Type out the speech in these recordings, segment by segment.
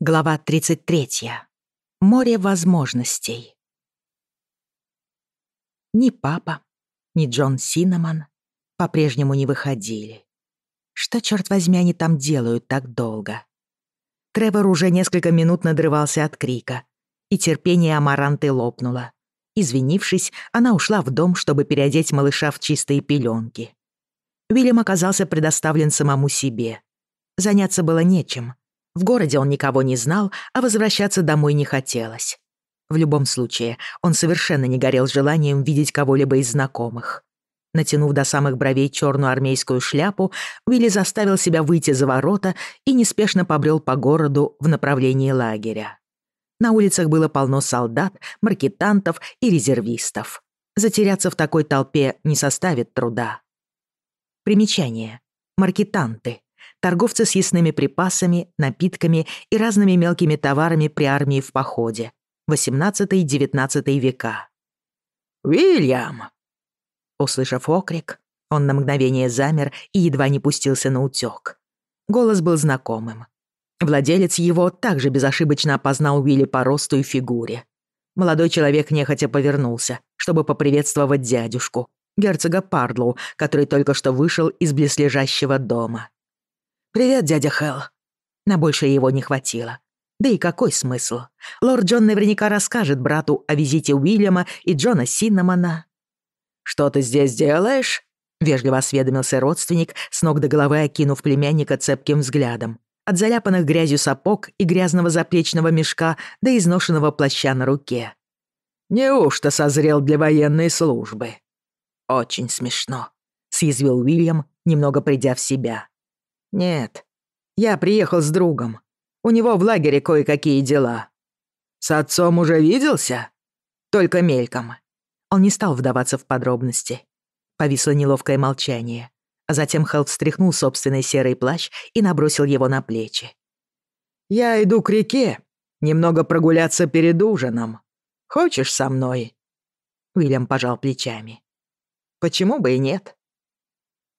Глава 33. Море возможностей. Ни папа, ни Джон Синнамон по-прежнему не выходили. Что, черт возьми, они там делают так долго? Тревор уже несколько минут надрывался от крика, и терпение Амаранты лопнуло. Извинившись, она ушла в дом, чтобы переодеть малыша в чистые пеленки. Уильям оказался предоставлен самому себе. Заняться было нечем — в городе он никого не знал, а возвращаться домой не хотелось. В любом случае, он совершенно не горел желанием видеть кого-либо из знакомых. Натянув до самых бровей черную армейскую шляпу, Уилли заставил себя выйти за ворота и неспешно побрел по городу в направлении лагеря. На улицах было полно солдат, маркетантов и резервистов. Затеряться в такой толпе не составит труда. Примечание. Маркетанты торговцы с ясными припасами, напитками и разными мелкими товарами при армии в походе. 18-19 века. «Уильям!» Услышав окрик, он на мгновение замер и едва не пустился на утёк. Голос был знакомым. Владелец его также безошибочно опознал Уилли по росту и фигуре. Молодой человек нехотя повернулся, чтобы поприветствовать дядюшку, герцога Пардлоу, который только что вышел из близлежащего дома. «Привет, дядя Хелл». На большее его не хватило. Да и какой смысл? Лорд Джон наверняка расскажет брату о визите Уильяма и Джона Синнамона. «Что ты здесь делаешь?» — вежливо осведомился родственник, с ног до головы окинув племянника цепким взглядом. От заляпанных грязью сапог и грязного заплечного мешка до изношенного плаща на руке. «Неужто созрел для военной службы?» «Очень смешно», — съязвил Уильям, немного придя в себя. «Нет. Я приехал с другом. У него в лагере кое-какие дела». «С отцом уже виделся?» «Только мельком». Он не стал вдаваться в подробности. Повисло неловкое молчание. А затем Хелп встряхнул собственный серый плащ и набросил его на плечи. «Я иду к реке. Немного прогуляться перед ужином. Хочешь со мной?» Уильям пожал плечами. «Почему бы и нет?»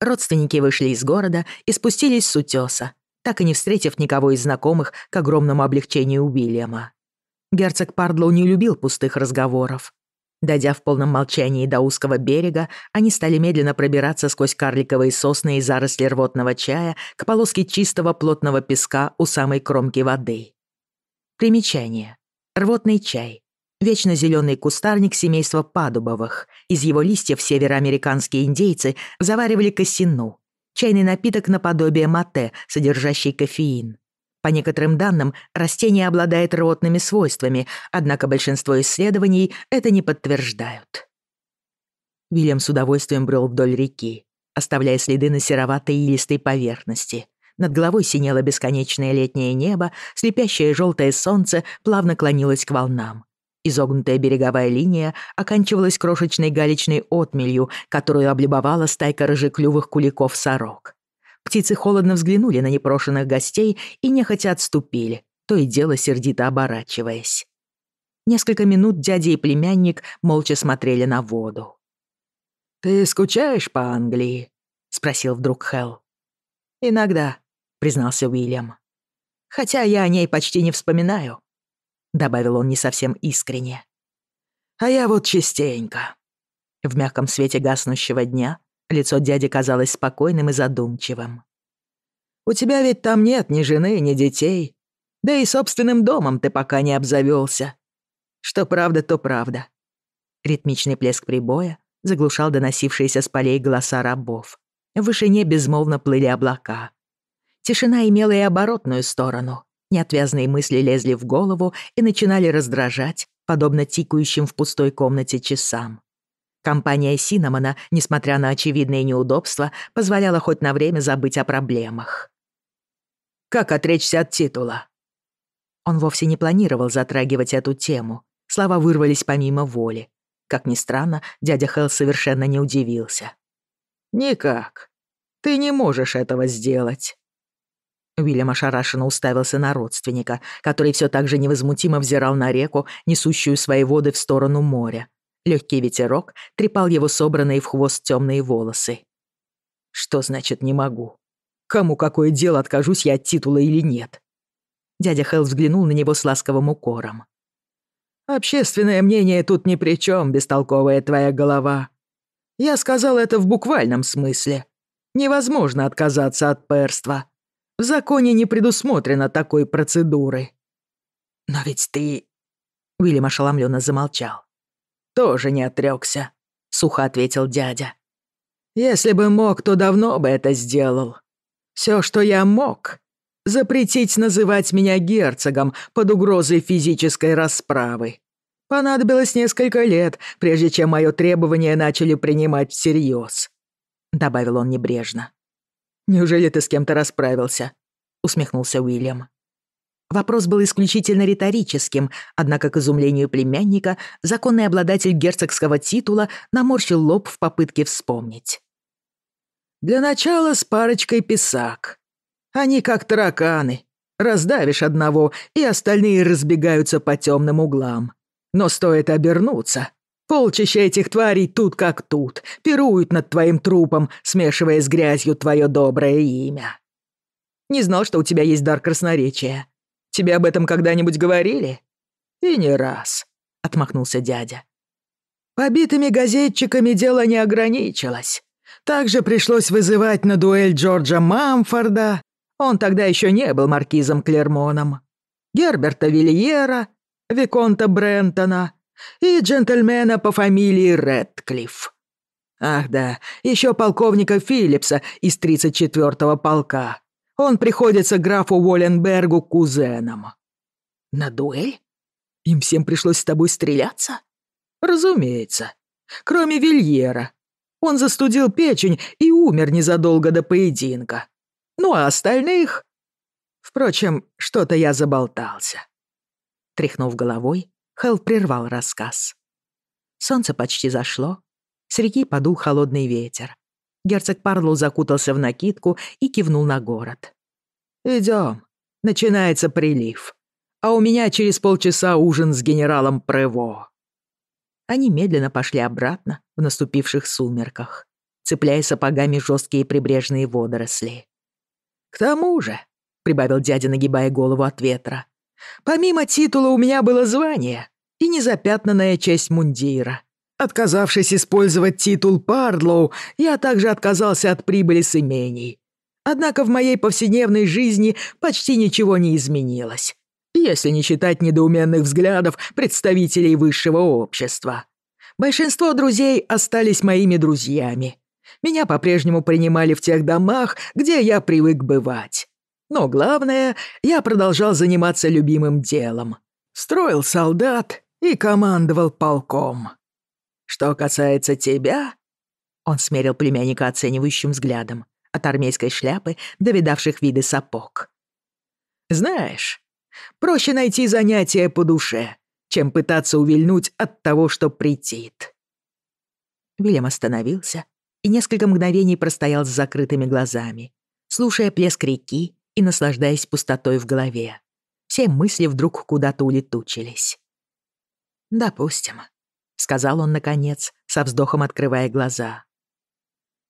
родственники вышли из города и спустились с утёса, так и не встретив никого из знакомых к огромному облегчению Уильяма. Герцог Пардлоу не любил пустых разговоров. Дойдя в полном молчании до узкого берега, они стали медленно пробираться сквозь карликовые сосны и заросли рвотного чая к полоске чистого плотного песка у самой кромки воды. Примечание. Рвотный чай вечно зеленый кустарник семейства падубовых. Из его листьев североамериканские индейцы заваривали косину, чайный напиток наподобие мате, содержащий кофеин. По некоторым данным, растение обладает рвотными свойствами, однако большинство исследований это не подтверждают. Вильям с удовольствием брел вдоль реки, оставляя следы на сероватой и листой поверхности. Над головой синело бесконечное летнее небо, слепящее желтое солнце плавно клонилось к волнам. Изогнутая береговая линия оканчивалась крошечной галечной отмелью, которую облюбовала стайка рыжеклювых куликов-сорок. Птицы холодно взглянули на непрошенных гостей и нехотя отступили, то и дело сердито оборачиваясь. Несколько минут дядя и племянник молча смотрели на воду. «Ты скучаешь по Англии?» — спросил вдруг Хелл. «Иногда», — признался Уильям. «Хотя я о ней почти не вспоминаю. — добавил он не совсем искренне. «А я вот частенько». В мягком свете гаснущего дня лицо дяди казалось спокойным и задумчивым. «У тебя ведь там нет ни жены, ни детей. Да и собственным домом ты пока не обзавелся. Что правда, то правда». Ритмичный плеск прибоя заглушал доносившиеся с полей голоса рабов. В вышине безмолвно плыли облака. Тишина имела и оборотную сторону — неотвязные мысли лезли в голову и начинали раздражать, подобно тикающим в пустой комнате часам. Компания Синнамона, несмотря на очевидные неудобства, позволяла хоть на время забыть о проблемах. «Как отречься от титула?» Он вовсе не планировал затрагивать эту тему. Слова вырвались помимо воли. Как ни странно, дядя Хелл совершенно не удивился. «Никак. Ты не можешь этого сделать. Уильям ошарашенно уставился на родственника, который все так же невозмутимо взирал на реку, несущую свои воды в сторону моря. Легкий ветерок трепал его собранные в хвост темные волосы. «Что значит «не могу»? Кому какое дело, откажусь я от титула или нет?» Дядя Хелл взглянул на него с ласковым укором. «Общественное мнение тут ни при чем, бестолковая твоя голова. Я сказал это в буквальном смысле. Невозможно отказаться от перства» В законе не предусмотрено такой процедуры». «Но ведь ты...» Уильям ошеломленно замолчал. «Тоже не отрекся», — сухо ответил дядя. «Если бы мог, то давно бы это сделал. Все, что я мог, запретить называть меня герцогом под угрозой физической расправы. Понадобилось несколько лет, прежде чем мое требование начали принимать всерьез», — добавил он небрежно. Неужели ты с кем-то расправился?» — усмехнулся Уильям. Вопрос был исключительно риторическим, однако, к изумлению племянника, законный обладатель герцогского титула наморщил лоб в попытке вспомнить. «Для начала с парочкой писак. Они как тараканы. Раздавишь одного, и остальные разбегаются по темным углам. Но стоит обернуться, Полчища этих тварей тут как тут, пируют над твоим трупом, смешивая с грязью твое доброе имя. Не знал, что у тебя есть дар красноречия. Тебе об этом когда-нибудь говорили?» «И не раз», — отмахнулся дядя. «Побитыми газетчиками дело не ограничилось. Также пришлось вызывать на дуэль Джорджа Мамфорда, он тогда еще не был маркизом Клермоном, Герберта Вильера, Виконта Брентона и джентльмена по фамилии Рэдклифф. Ах да, еще полковника Филлипса из 34-го полка. Он приходится графу Уолленбергу кузеном. На дуэль? Им всем пришлось с тобой стреляться? Разумеется. Кроме Вильера. Он застудил печень и умер незадолго до поединка. Ну а остальных... Впрочем, что-то я заболтался. Тряхнув головой, Хелл прервал рассказ. Солнце почти зашло. С реки подул холодный ветер. Герцог Парлоу закутался в накидку и кивнул на город. «Идём. Начинается прилив. А у меня через полчаса ужин с генералом Прево». Они медленно пошли обратно в наступивших сумерках, цепляя сапогами жесткие прибрежные водоросли. «К тому же», — прибавил дядя, нагибая голову от ветра, «помимо титула у меня было звание и незапятнанная честь мундира. Отказавшись использовать титул Пардлоу, я также отказался от прибыли с имений. Однако в моей повседневной жизни почти ничего не изменилось, если не считать недоуменных взглядов представителей высшего общества. Большинство друзей остались моими друзьями. Меня по-прежнему принимали в тех домах, где я привык бывать. Но главное, я продолжал заниматься любимым делом. Строил солдат и командовал полком. Что касается тебя... Он смерил племянника оценивающим взглядом, от армейской шляпы до видавших виды сапог. Знаешь, проще найти занятие по душе, чем пытаться увильнуть от того, что притит. Вильям остановился и несколько мгновений простоял с закрытыми глазами, слушая плеск реки и наслаждаясь пустотой в голове. Все мысли вдруг куда-то улетучились. «Допустим», сказал он наконец, со вздохом открывая глаза.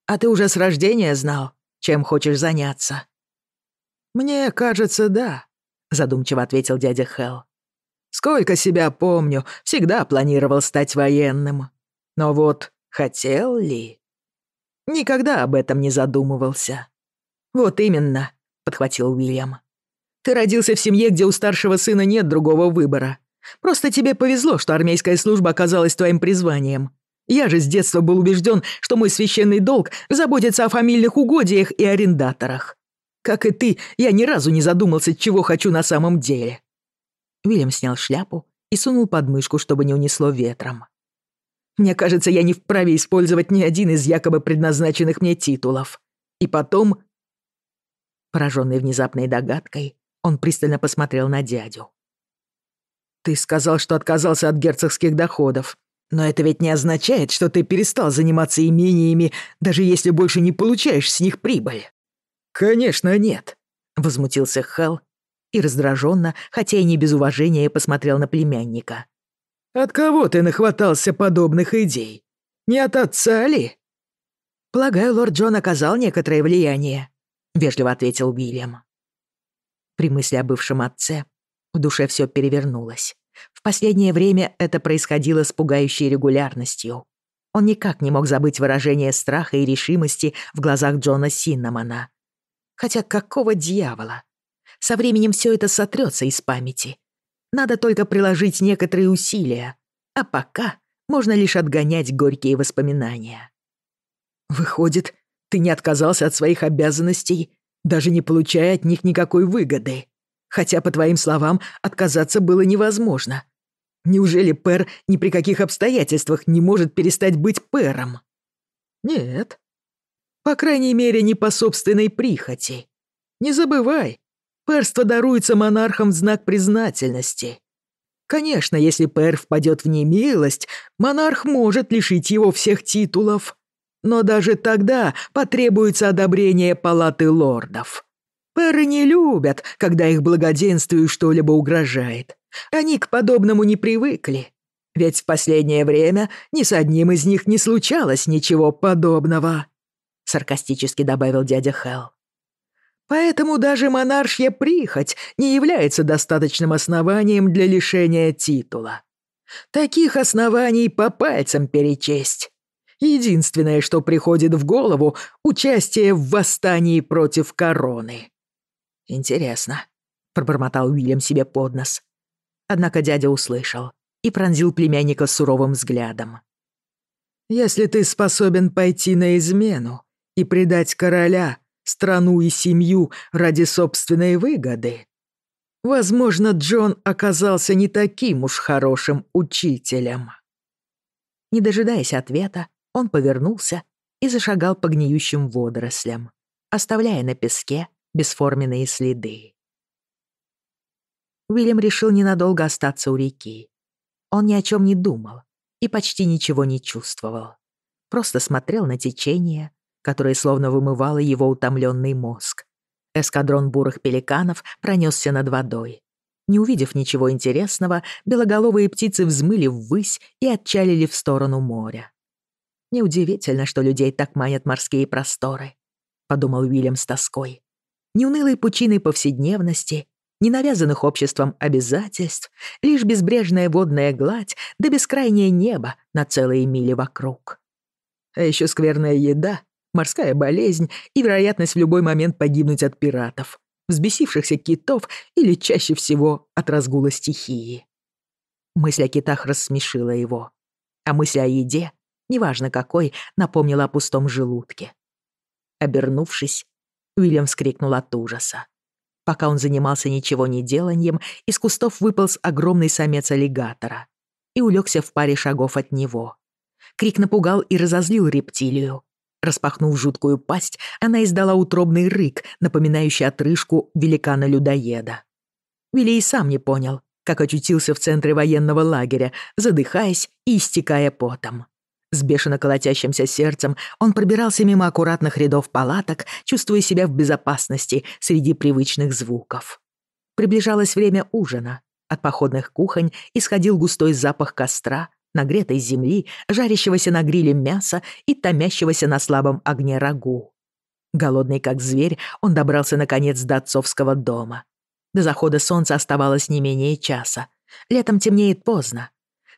«А ты уже с рождения знал, чем хочешь заняться?» «Мне кажется, да», — задумчиво ответил дядя Хелл. «Сколько себя помню, всегда планировал стать военным. Но вот хотел ли?» «Никогда об этом не задумывался». «Вот именно», — подхватил Уильям. «Ты родился в семье, где у старшего сына нет другого выбора. Просто тебе повезло, что армейская служба оказалась твоим призванием. Я же с детства был убежден, что мой священный долг заботится о фамильных угодиях и арендаторах. Как и ты, я ни разу не задумался, чего хочу на самом деле». Уильям снял шляпу и сунул под мышку, чтобы не унесло ветром. «Мне кажется, я не вправе использовать ни один из якобы предназначенных мне титулов. И потом пораженный внезапной догадкой, он пристально посмотрел на дядю. «Ты сказал, что отказался от герцогских доходов. Но это ведь не означает, что ты перестал заниматься имениями, даже если больше не получаешь с них прибыль». «Конечно нет», — возмутился Хелл и раздраженно, хотя и не без уважения, посмотрел на племянника. «От кого ты нахватался подобных идей? Не от отца ли?» «Полагаю, лорд Джон оказал некоторое влияние», вежливо ответил Уильям. При мысли о бывшем отце в душе все перевернулось. В последнее время это происходило с пугающей регулярностью. Он никак не мог забыть выражение страха и решимости в глазах Джона Синнамона. Хотя какого дьявола? Со временем все это сотрется из памяти. Надо только приложить некоторые усилия. А пока можно лишь отгонять горькие воспоминания. «Выходит, Ты не отказался от своих обязанностей, даже не получая от них никакой выгоды. Хотя, по твоим словам, отказаться было невозможно. Неужели Пэр ни при каких обстоятельствах не может перестать быть Пэром? Нет. По крайней мере, не по собственной прихоти. Не забывай, Перство даруется монархам в знак признательности. Конечно, если Пэр впадет в немилость, монарх может лишить его всех титулов. Но даже тогда потребуется одобрение палаты лордов. Пэры не любят, когда их благоденствию что-либо угрожает. Они к подобному не привыкли. Ведь в последнее время ни с одним из них не случалось ничего подобного», — саркастически добавил дядя Хелл. «Поэтому даже монаршья прихоть не является достаточным основанием для лишения титула. Таких оснований по пальцам перечесть единственное, что приходит в голову — участие в восстании против короны». «Интересно», — пробормотал Уильям себе под нос. Однако дядя услышал и пронзил племянника суровым взглядом. «Если ты способен пойти на измену и предать короля, страну и семью ради собственной выгоды, возможно, Джон оказался не таким уж хорошим учителем». Не дожидаясь ответа, он повернулся и зашагал по гниющим водорослям, оставляя на песке бесформенные следы. Уильям решил ненадолго остаться у реки. Он ни о чем не думал и почти ничего не чувствовал. Просто смотрел на течение, которое словно вымывало его утомленный мозг. Эскадрон бурых пеликанов пронесся над водой. Не увидев ничего интересного, белоголовые птицы взмыли ввысь и отчалили в сторону моря. Неудивительно, что людей так манят морские просторы», — подумал Уильям с тоской. «Не унылой пучиной повседневности, не навязанных обществом обязательств, лишь безбрежная водная гладь да бескрайнее небо на целые мили вокруг. А еще скверная еда, морская болезнь и вероятность в любой момент погибнуть от пиратов, взбесившихся китов или чаще всего от разгула стихии». Мысль о китах рассмешила его, а мысль о еде — неважно какой, напомнила о пустом желудке. Обернувшись, Уильям вскрикнул от ужаса. Пока он занимался ничего не деланием, из кустов выполз огромный самец аллигатора и улегся в паре шагов от него. Крик напугал и разозлил рептилию. Распахнув жуткую пасть, она издала утробный рык, напоминающий отрыжку великана-людоеда. Вилли и сам не понял, как очутился в центре военного лагеря, задыхаясь и истекая потом. С бешено колотящимся сердцем он пробирался мимо аккуратных рядов палаток, чувствуя себя в безопасности среди привычных звуков. Приближалось время ужина. От походных кухонь исходил густой запах костра, нагретой земли, жарящегося на гриле мяса и томящегося на слабом огне рагу. Голодный как зверь, он добрался наконец до отцовского дома. До захода солнца оставалось не менее часа. Летом темнеет поздно.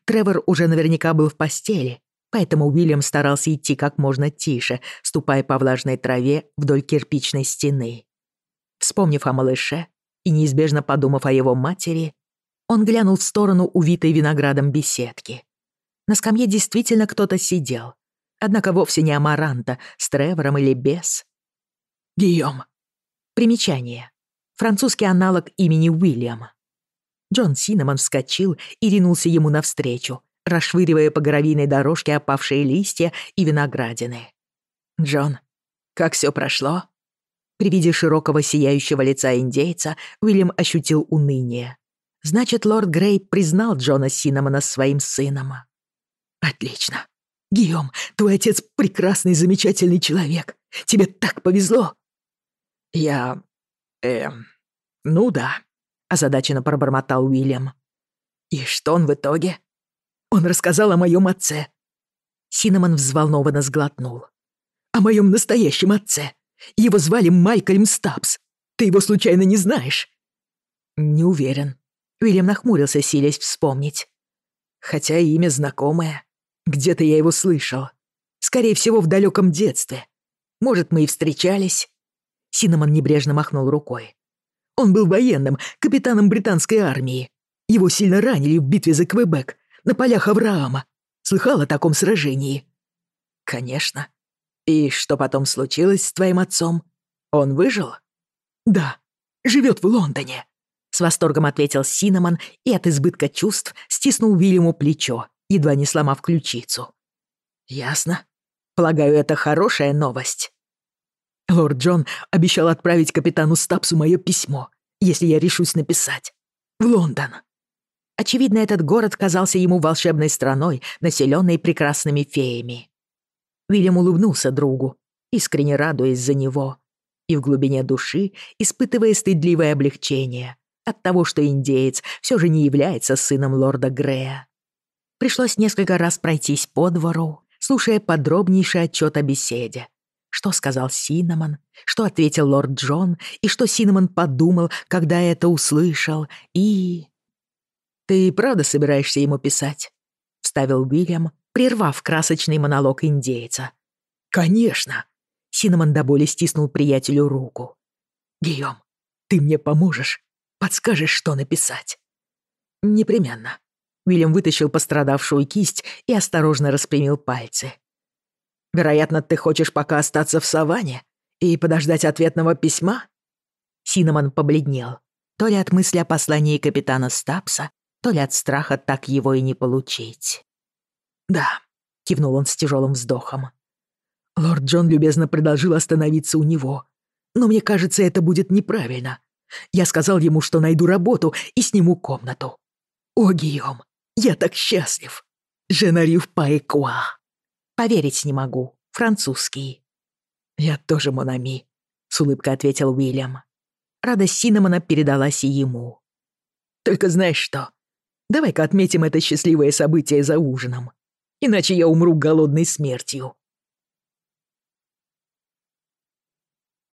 Тревор уже наверняка был в постели, поэтому Уильям старался идти как можно тише, ступая по влажной траве вдоль кирпичной стены. Вспомнив о малыше и неизбежно подумав о его матери, он глянул в сторону увитой виноградом беседки. На скамье действительно кто-то сидел, однако вовсе не Амаранта, с Тревором или без. «Гийом». Примечание. Французский аналог имени Уильяма. Джон Синнамон вскочил и ринулся ему навстречу, расшвыривая по гравийной дорожке опавшие листья и виноградины. «Джон, как все прошло?» При виде широкого сияющего лица индейца Уильям ощутил уныние. Значит, лорд Грей признал Джона Синнамона своим сыном. «Отлично. Гийом, твой отец прекрасный, замечательный человек. Тебе так повезло!» «Я... эм... ну да», — озадаченно пробормотал Уильям. «И что он в итоге?» Он рассказал о моем отце». Синнамон взволнованно сглотнул. «О моем настоящем отце. Его звали Майкельм Стабс. Ты его случайно не знаешь? «Не уверен». Уильям нахмурился, силясь вспомнить. «Хотя имя знакомое. Где-то я его слышал. Скорее всего, в далеком детстве. Может, мы и встречались?» Синнамон небрежно махнул рукой. «Он был военным, капитаном британской армии. Его сильно ранили в битве за Квебек, на полях Авраама. Слыхал о таком сражении?» «Конечно. И что потом случилось с твоим отцом? Он выжил?» «Да. Живет в Лондоне», — с восторгом ответил Синнамон и от избытка чувств стиснул Вильяму плечо, едва не сломав ключицу. «Ясно. Полагаю, это хорошая новость». Лорд Джон обещал отправить капитану Стапсу мое письмо, если я решусь написать. В Лондон. Очевидно, этот город казался ему волшебной страной, населенной прекрасными феями. Вильям улыбнулся другу, искренне радуясь за него, и в глубине души испытывая стыдливое облегчение от того, что индеец все же не является сыном лорда Грея. Пришлось несколько раз пройтись по двору, слушая подробнейший отчет о беседе. Что сказал Синнамон, что ответил лорд Джон, и что Синнамон подумал, когда это услышал, и... Ты и правда собираешься ему писать?» — вставил Уильям, прервав красочный монолог индейца. «Конечно!» — Синнамон до боли стиснул приятелю руку. «Гийом, ты мне поможешь? Подскажешь, что написать?» «Непременно». Уильям вытащил пострадавшую кисть и осторожно распрямил пальцы. «Вероятно, ты хочешь пока остаться в саванне и подождать ответного письма?» Синнамон побледнел, то ли от мысли о послании капитана Стапса, то ли от страха так его и не получить. «Да», — кивнул он с тяжелым вздохом. «Лорд Джон любезно предложил остановиться у него, но мне кажется, это будет неправильно. Я сказал ему, что найду работу и сниму комнату. О, Гийом, я так счастлив! Женарив Паэкуа!» «Поверить не могу. Французский». «Я тоже Монами», — с улыбкой ответил Уильям. Радость Синнамона передалась Давай-ка отметим это счастливое событие за ужином. Иначе я умру голодной смертью».